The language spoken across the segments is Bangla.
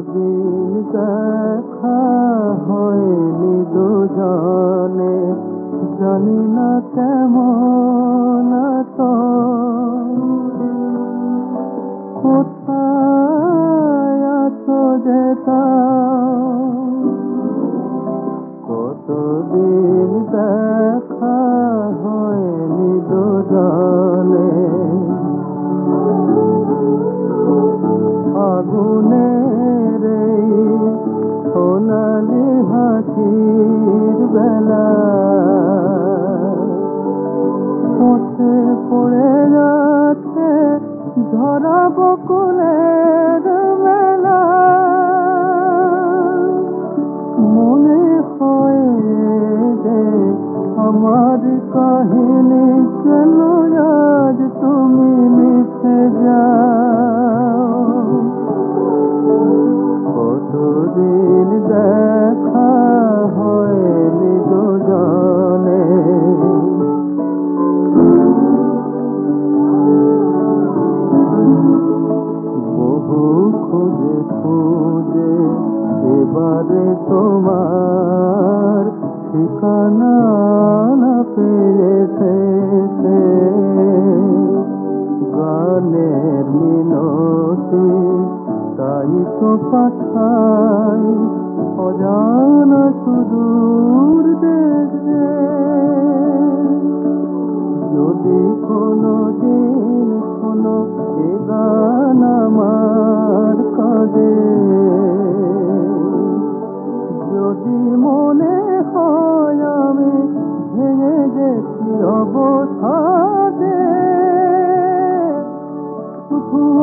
কোনদিন দেখা হয়নি দুজনে। জানি না কেমন তো কোথায় তো যেতা কতদিন দেখা হয়নি দুজনে। আগুনে পড়ে যাচ্ছে ঝরা বকুলের মেলা মনে হয় যে আমার কাহিনী কেন আজ তুমি লিখে যাও? কতদিন দেখা খুঁজে এবারে তোমার ঠিকানা না পেয়ে শেষে গানের মিনতি, তাই তো পাঠাই অজানা সুদূর দেশে। যদি কোনো দিন শোনো এ কাজে যদি মনে হয় আমি ভেঙে গেছি অবসাদে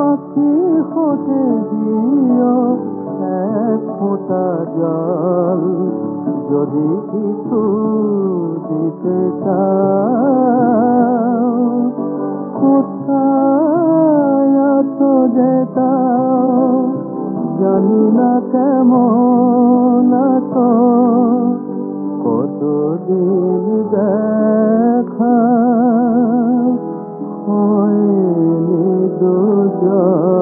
আখি হতে দিও এক ফোঁটা জল। যদি কিছু দিতে চাও আছো যেতাও জানি না কেমন তো কতদিন দেখা হয়নি দুজন।